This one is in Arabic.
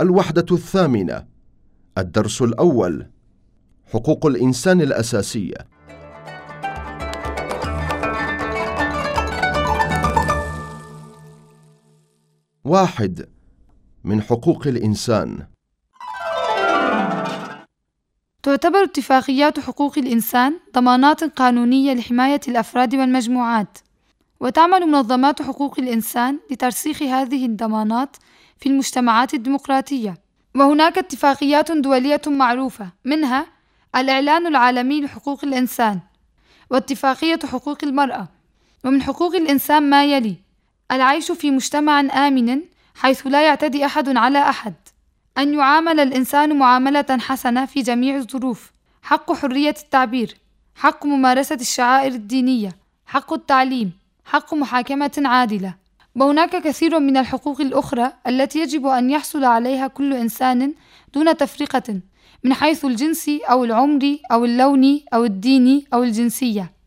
الوحدة الثامنة الدرس الأول حقوق الإنسان الأساسية. واحد من حقوق الإنسان. تعتبر اتفاقيات حقوق الإنسان ضمانات قانونية لحماية الأفراد والمجموعات، وتعمل منظمات حقوق الإنسان لترسيخ هذه الضمانات في المجتمعات الديمقراطية، وهناك اتفاقيات دولية معروفة منها الإعلان العالمي لحقوق الإنسان، واتفاقية حقوق المرأة، ومن حقوق الإنسان ما يلي: العيش في مجتمع آمن حيث لا يعتدي أحد على أحد، أن يعامل الإنسان معاملة حسنة في جميع الظروف، حق حرية التعبير، حق ممارسة الشعائر الدينية، حق التعليم، حق محاكمة عادلة، وهناك كثير من الحقوق الأخرى التي يجب أن يحصل عليها كل إنسان دون تفرقة من حيث الجنس أو العمر أو اللون أو الدين أو الجنسية.